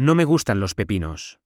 No me gustan los pepinos.